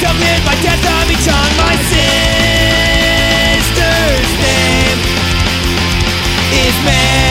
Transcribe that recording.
Governed by death of each on my sister's name Is man